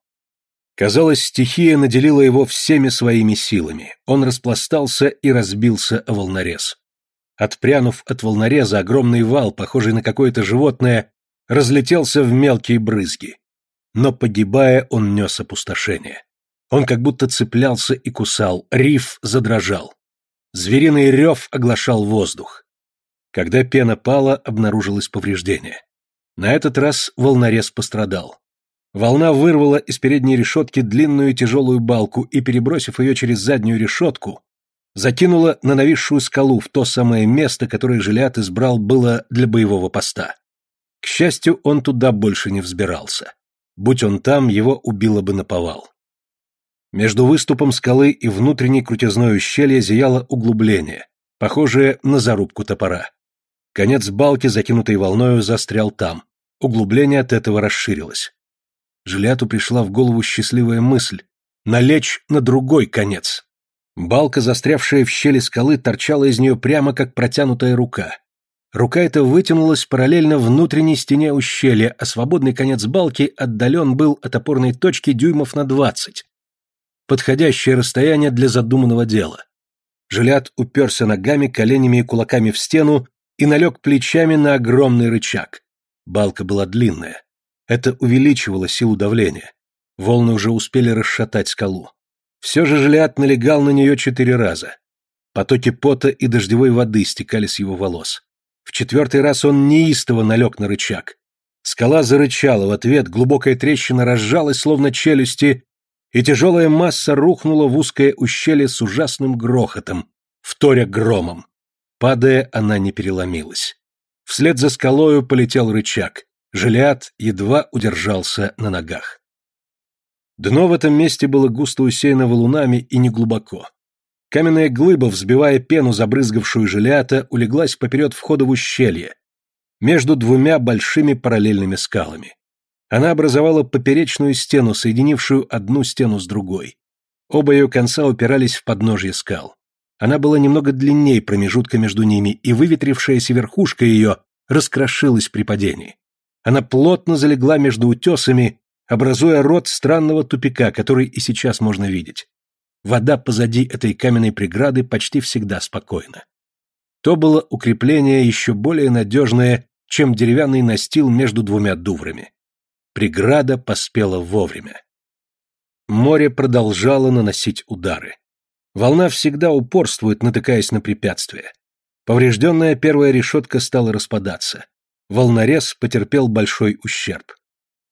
Казалось, стихия наделила его всеми своими силами. Он распластался и разбился о волнорез. Отпрянув от волнореза, огромный вал, похожий на какое-то животное, разлетелся в мелкие брызги. Но, погибая, он нес опустошение. Он как будто цеплялся и кусал, риф задрожал. Звериный рев оглашал воздух. Когда пена пала, обнаружилось повреждение. На этот раз волнорез пострадал. Волна вырвала из передней решетки длинную тяжелую балку и, перебросив ее через заднюю решетку, закинула на нависшую скалу в то самое место, которое Жилят избрал было для боевого поста. К счастью, он туда больше не взбирался. Будь он там, его убило бы наповал. Между выступом скалы и внутренней крутизной ущелья зияло углубление, похожее на зарубку топора. Конец балки, закинутой волною, застрял там. Углубление от этого расширилось. Жиляту пришла в голову счастливая мысль — налечь на другой конец. Балка, застрявшая в щели скалы, торчала из нее прямо как протянутая рука. Рука эта вытянулась параллельно внутренней стене ущелья, а свободный конец балки отдален был от опорной точки дюймов на двадцать. Подходящее расстояние для задуманного дела. Жилят уперся ногами, коленями и кулаками в стену и налег плечами на огромный рычаг. Балка была длинная. Это увеличивало силу давления. Волны уже успели расшатать скалу. Все же Жилят налегал на нее четыре раза. Потоки пота и дождевой воды стекали с его волос. В четвертый раз он неистово налег на рычаг. Скала зарычала в ответ, глубокая трещина разжалась, словно челюсти, и тяжелая масса рухнула в узкое ущелье с ужасным грохотом, вторя громом. Падая, она не переломилась. Вслед за скалою полетел рычаг. Желиад едва удержался на ногах. Дно в этом месте было густо усеяно валунами и неглубоко. Каменная глыба, взбивая пену, забрызгавшую желята, улеглась поперед входа в ущелье, между двумя большими параллельными скалами. Она образовала поперечную стену, соединившую одну стену с другой. Оба ее конца упирались в подножье скал. Она была немного длиннее промежутка между ними, и выветрившаяся верхушка ее раскрошилась при падении. Она плотно залегла между утесами, образуя рот странного тупика, который и сейчас можно видеть. Вода позади этой каменной преграды почти всегда спокойна. То было укрепление еще более надежное, чем деревянный настил между двумя дуврами. Преграда поспела вовремя. Море продолжало наносить удары. Волна всегда упорствует, натыкаясь на препятствия. Поврежденная первая решетка стала распадаться. Волнорез потерпел большой ущерб.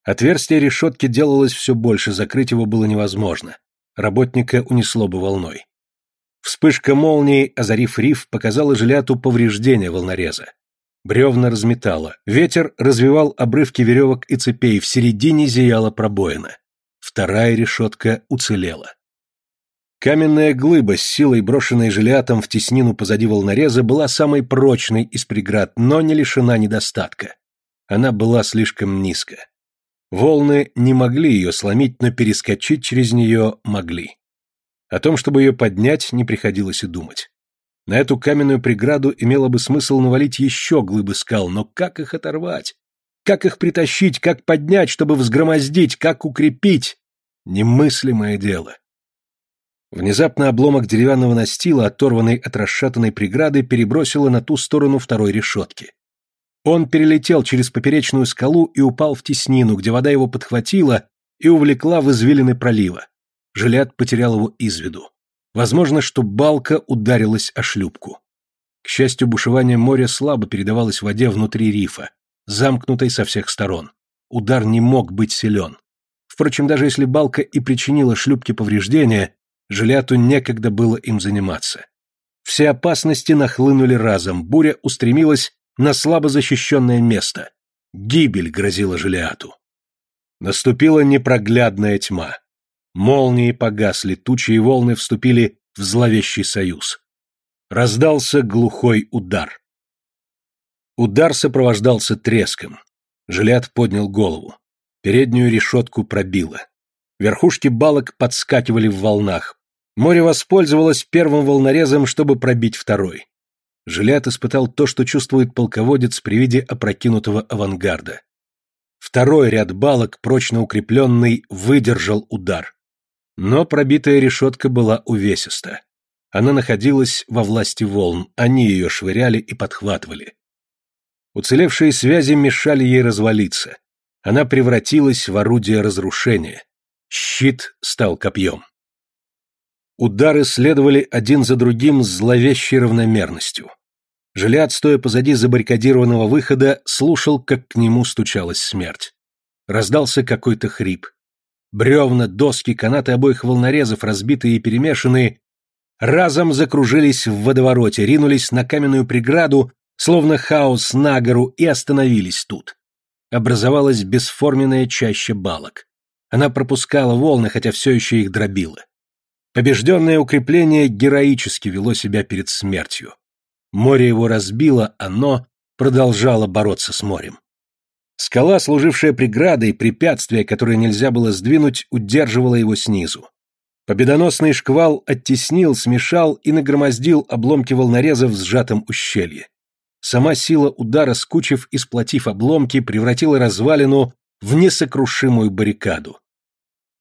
Отверстие решетки делалось все больше, закрыть его было невозможно. Работника унесло бы волной. Вспышка молнии, озарив риф, показала жиляту повреждения волнореза. Бревна разметало, ветер развивал обрывки веревок и цепей, в середине зияла пробоина. Вторая решетка уцелела. Каменная глыба с силой, брошенной жилятом в теснину позади волнореза, была самой прочной из преград, но не лишена недостатка. Она была слишком низко. Волны не могли ее сломить, но перескочить через нее могли. О том, чтобы ее поднять, не приходилось и думать. На эту каменную преграду имело бы смысл навалить еще глыбы скал, но как их оторвать? Как их притащить, как поднять, чтобы взгромоздить, как укрепить? Немыслимое дело. Внезапно обломок деревянного настила, оторванный от расшатанной преграды, перебросило на ту сторону второй решетки. Он перелетел через поперечную скалу и упал в теснину, где вода его подхватила и увлекла в извилины пролива. Жилят потерял его из виду. Возможно, что балка ударилась о шлюпку. К счастью, бушевание моря слабо передавалось воде внутри рифа, замкнутой со всех сторон. Удар не мог быть силен. Впрочем, даже если балка и причинила шлюпке повреждения, Жиляту некогда было им заниматься. Все опасности нахлынули разом, буря устремилась на слабо защищенное место. Гибель грозила Жилиату. Наступила непроглядная тьма. Молнии погасли, тучи и волны вступили в зловещий союз. Раздался глухой удар. Удар сопровождался треском. Жилят поднял голову. Переднюю решетку пробило. Верхушки балок подскакивали в волнах, Море воспользовалось первым волнорезом, чтобы пробить второй. Жилят испытал то, что чувствует полководец при виде опрокинутого авангарда. Второй ряд балок, прочно укрепленный, выдержал удар. Но пробитая решетка была увесиста. Она находилась во власти волн, они ее швыряли и подхватывали. Уцелевшие связи мешали ей развалиться. Она превратилась в орудие разрушения. Щит стал копьем. Удары следовали один за другим с зловещей равномерностью. Жилят, стоя позади забаррикадированного выхода, слушал, как к нему стучалась смерть. Раздался какой-то хрип. Бревна, доски, канаты обоих волнорезов, разбитые и перемешанные, разом закружились в водовороте, ринулись на каменную преграду, словно хаос на гору, и остановились тут. Образовалась бесформенная чаща балок. Она пропускала волны, хотя все еще их дробила. Побежденное укрепление героически вело себя перед смертью. Море его разбило, оно продолжало бороться с морем. Скала, служившая преградой, препятствие, которое нельзя было сдвинуть, удерживала его снизу. Победоносный шквал оттеснил, смешал и нагромоздил обломки волнореза в сжатом ущелье. Сама сила удара, скучив и сплотив обломки, превратила развалину в несокрушимую баррикаду.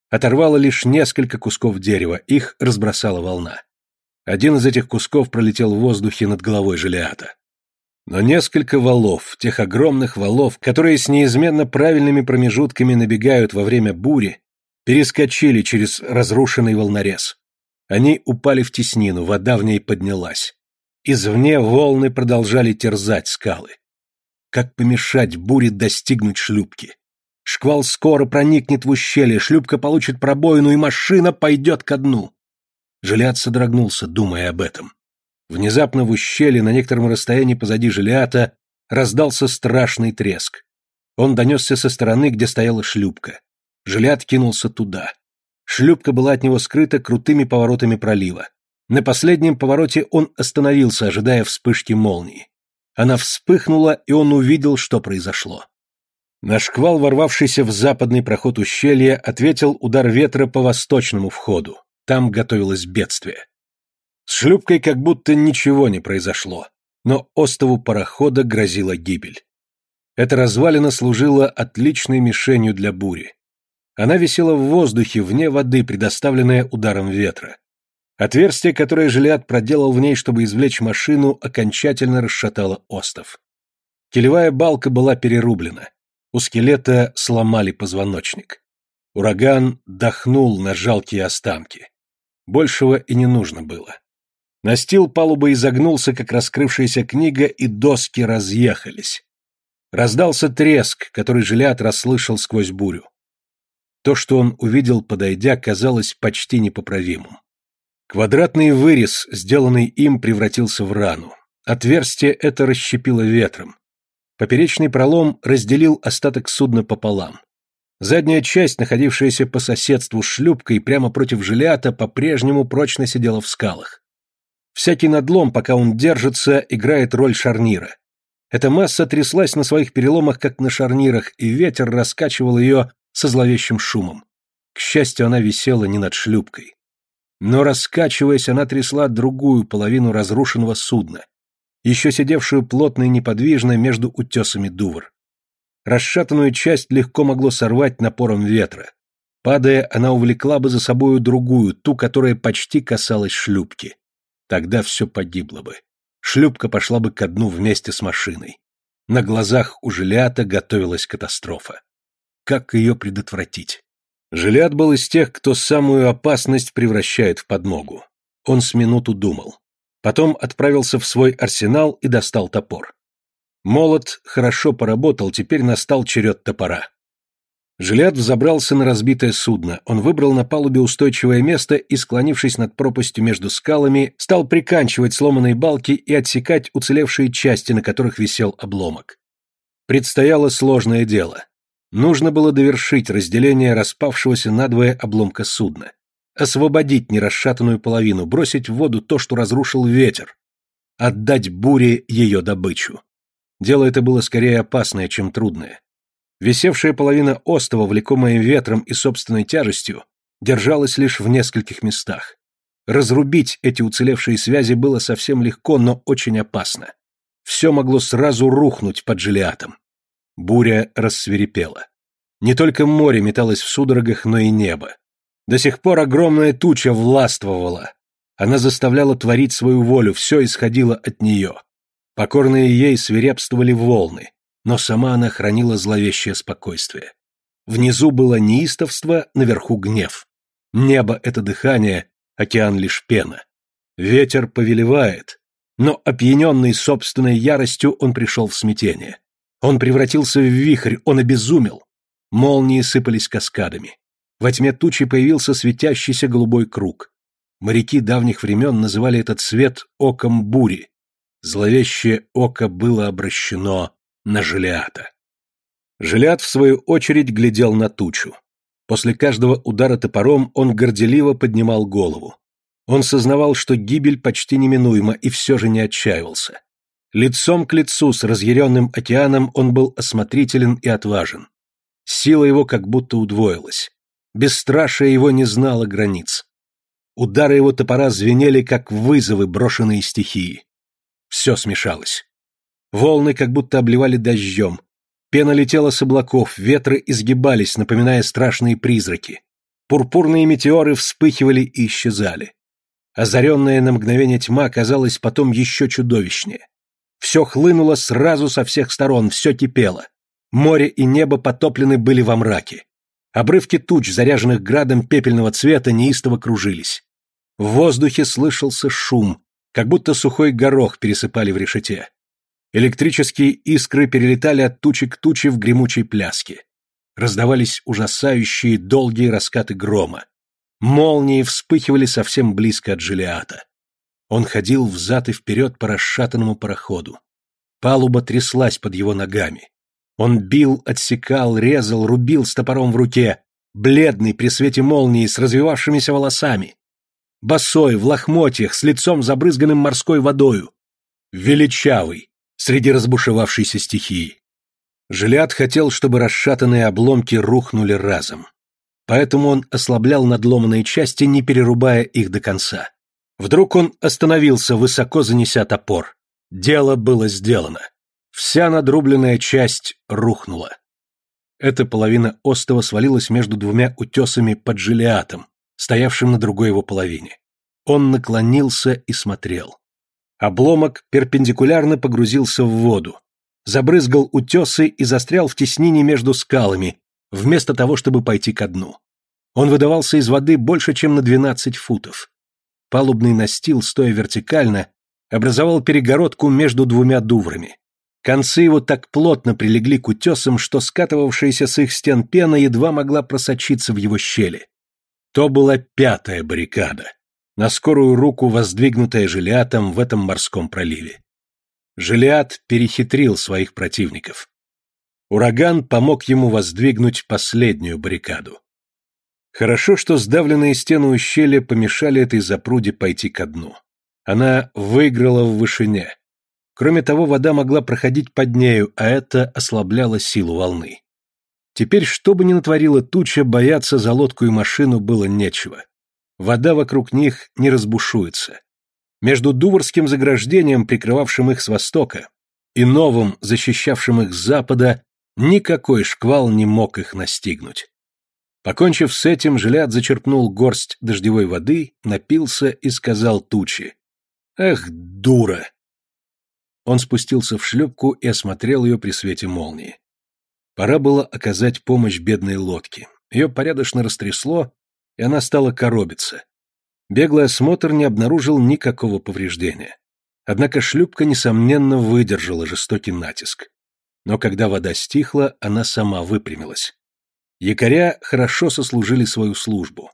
Оторвала лишь несколько кусков дерева, их разбросала волна. Один из этих кусков пролетел в воздухе над головой Желиата. Но несколько валов, тех огромных валов, которые с неизменно правильными промежутками набегают во время бури, перескочили через разрушенный волнорез. Они упали в теснину, вода в ней поднялась. Извне волны продолжали терзать скалы. Как помешать буре достигнуть шлюпки? Шквал скоро проникнет в ущелье, шлюпка получит пробоину, и машина пойдет ко дну. Желиат содрогнулся, думая об этом. Внезапно в ущелье, на некотором расстоянии позади Желиата, раздался страшный треск. Он донесся со стороны, где стояла шлюпка. Желиат кинулся туда. Шлюпка была от него скрыта крутыми поворотами пролива. На последнем повороте он остановился, ожидая вспышки молнии. Она вспыхнула, и он увидел, что произошло. На шквал, ворвавшийся в западный проход ущелья, ответил удар ветра по восточному входу. Там готовилось бедствие. С шлюпкой как будто ничего не произошло, но остову парохода грозила гибель. Эта развалина служила отличной мишенью для бури. Она висела в воздухе, вне воды, предоставленная ударом ветра. Отверстие, которое Жилиад проделал в ней, чтобы извлечь машину, окончательно расшатало остов. Килевая балка была перерублена. У скелета сломали позвоночник. Ураган дохнул на жалкие останки. Большего и не нужно было. Настил палубы изогнулся, как раскрывшаяся книга, и доски разъехались. Раздался треск, который Жилиад расслышал сквозь бурю. То, что он увидел, подойдя, казалось почти непоправимым. Квадратный вырез, сделанный им, превратился в рану. Отверстие это расщепило ветром. Поперечный пролом разделил остаток судна пополам. Задняя часть, находившаяся по соседству с шлюпкой прямо против жилята, по-прежнему прочно сидела в скалах. Всякий надлом, пока он держится, играет роль шарнира. Эта масса тряслась на своих переломах, как на шарнирах, и ветер раскачивал ее со зловещим шумом. К счастью, она висела не над шлюпкой. Но раскачиваясь, она трясла другую половину разрушенного судна, еще сидевшую плотно и неподвижно между утесами дувр. Расшатанную часть легко могло сорвать напором ветра. Падая, она увлекла бы за собою другую, ту, которая почти касалась шлюпки. Тогда все погибло бы. Шлюпка пошла бы ко дну вместе с машиной. На глазах у Жилята готовилась катастрофа. Как ее предотвратить? Жилят был из тех, кто самую опасность превращает в подмогу. Он с минуту думал. Потом отправился в свой арсенал и достал топор. Молот хорошо поработал, теперь настал черед топора. Жилят взобрался на разбитое судно. Он выбрал на палубе устойчивое место и, склонившись над пропастью между скалами, стал приканчивать сломанные балки и отсекать уцелевшие части, на которых висел обломок. Предстояло сложное дело. Нужно было довершить разделение распавшегося надвое обломка судна, освободить нерасшатанную половину, бросить в воду то, что разрушил ветер, отдать буре ее добычу. Дело это было скорее опасное, чем трудное. Висевшая половина остова, влекомая ветром и собственной тяжестью, держалась лишь в нескольких местах. Разрубить эти уцелевшие связи было совсем легко, но очень опасно. Все могло сразу рухнуть под Жилиатом. Буря рассверепела. Не только море металось в судорогах, но и небо. До сих пор огромная туча властвовала. Она заставляла творить свою волю, все исходило от нее. Покорные ей свирепствовали волны, но сама она хранила зловещее спокойствие. Внизу было неистовство, наверху гнев. Небо — это дыхание, океан — лишь пена. Ветер повелевает, но опьяненный собственной яростью он пришел в смятение. Он превратился в вихрь, он обезумел. Молнии сыпались каскадами. Во тьме тучи появился светящийся голубой круг. Моряки давних времен называли этот свет оком бури. Зловещее око было обращено на Желиата. Желиат, в свою очередь, глядел на тучу. После каждого удара топором он горделиво поднимал голову. Он сознавал, что гибель почти неминуема, и все же не отчаивался. Лицом к лицу с разъяренным океаном он был осмотрителен и отважен. Сила его как будто удвоилась. Бесстрашие его не знало границ. Удары его топора звенели, как вызовы, брошенные стихии. Все смешалось. Волны как будто обливали дождем. Пена летела с облаков, ветры изгибались, напоминая страшные призраки. Пурпурные метеоры вспыхивали и исчезали. Озаренная на мгновение тьма казалась потом еще чудовищнее. Все хлынуло сразу со всех сторон, все кипело. Море и небо потоплены были во мраке. Обрывки туч, заряженных градом пепельного цвета, неистово кружились. В воздухе слышался шум, как будто сухой горох пересыпали в решете. Электрические искры перелетали от тучи к туче в гремучей пляске. Раздавались ужасающие долгие раскаты грома. Молнии вспыхивали совсем близко от Жилиата. Он ходил взад и вперед по расшатанному пароходу. Палуба тряслась под его ногами. Он бил, отсекал, резал, рубил с топором в руке, бледный при свете молнии с развивавшимися волосами. Босой, в лохмотьях, с лицом забрызганным морской водою. Величавый, среди разбушевавшейся стихии. Жилят хотел, чтобы расшатанные обломки рухнули разом. Поэтому он ослаблял надломанные части, не перерубая их до конца. Вдруг он остановился, высоко занеся топор. Дело было сделано. Вся надрубленная часть рухнула. Эта половина остова свалилась между двумя утесами под жилиатом, стоявшим на другой его половине. Он наклонился и смотрел. Обломок перпендикулярно погрузился в воду, забрызгал утесы и застрял в теснине между скалами, вместо того, чтобы пойти ко дну. Он выдавался из воды больше, чем на 12 футов. Палубный настил, стоя вертикально, образовал перегородку между двумя дуврами. Концы его так плотно прилегли к утесам, что скатывавшаяся с их стен пена едва могла просочиться в его щели. То была пятая баррикада, на скорую руку воздвигнутая Желиатом в этом морском проливе. Желиат перехитрил своих противников. Ураган помог ему воздвигнуть последнюю баррикаду. Хорошо, что сдавленные стены ущелья помешали этой запруде пойти ко дну. Она выиграла в вышине. Кроме того, вода могла проходить под нею, а это ослабляло силу волны. Теперь, что бы ни натворила туча, бояться за лодку и машину было нечего. Вода вокруг них не разбушуется. Между Дуварским заграждением, прикрывавшим их с востока, и новым, защищавшим их с запада, Никакой шквал не мог их настигнуть. Покончив с этим, Жилят зачерпнул горсть дождевой воды, напился и сказал тучи. «Эх, дура!» Он спустился в шлюпку и осмотрел ее при свете молнии. Пора было оказать помощь бедной лодке. Ее порядочно растрясло, и она стала коробиться. Беглый осмотр не обнаружил никакого повреждения. Однако шлюпка, несомненно, выдержала жестокий натиск но когда вода стихла, она сама выпрямилась. Якоря хорошо сослужили свою службу.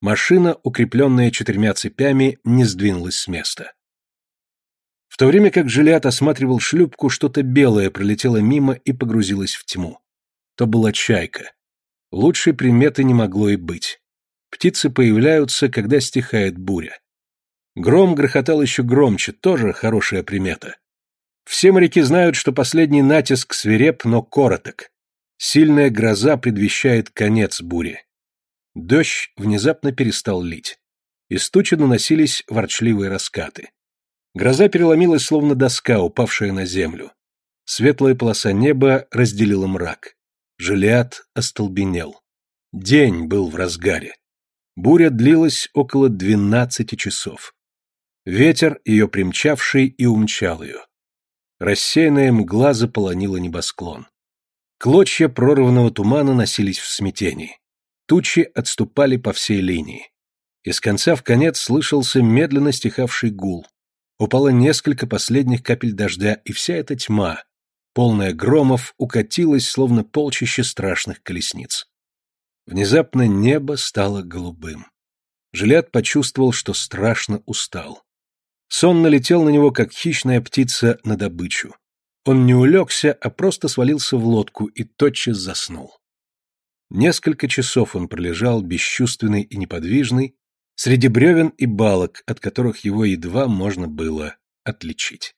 Машина, укрепленная четырьмя цепями, не сдвинулась с места. То время как Жилят осматривал шлюпку, что-то белое пролетело мимо и погрузилось в тьму. То была чайка. Лучшей приметы не могло и быть. Птицы появляются, когда стихает буря. Гром грохотал еще громче, тоже хорошая примета. Все моряки знают, что последний натиск свиреп, но короток. Сильная гроза предвещает конец бури. Дождь внезапно перестал лить. Из тучи наносились ворчливые раскаты. Гроза переломилась, словно доска, упавшая на землю. Светлая полоса неба разделила мрак. Жилиад остолбенел. День был в разгаре. Буря длилась около двенадцати часов. Ветер, ее примчавший, и умчал ее. Рассеянная мгла заполонила небосклон. Клочья прорванного тумана носились в смятении. Тучи отступали по всей линии. Из конца в конец слышался медленно стихавший гул. Упало несколько последних капель дождя, и вся эта тьма, полная громов, укатилась, словно полчище страшных колесниц. Внезапно небо стало голубым. Жилят почувствовал, что страшно устал. Сон налетел на него, как хищная птица на добычу. Он не улегся, а просто свалился в лодку и тотчас заснул. Несколько часов он пролежал, бесчувственный и неподвижный, среди бревен и балок, от которых его едва можно было отличить.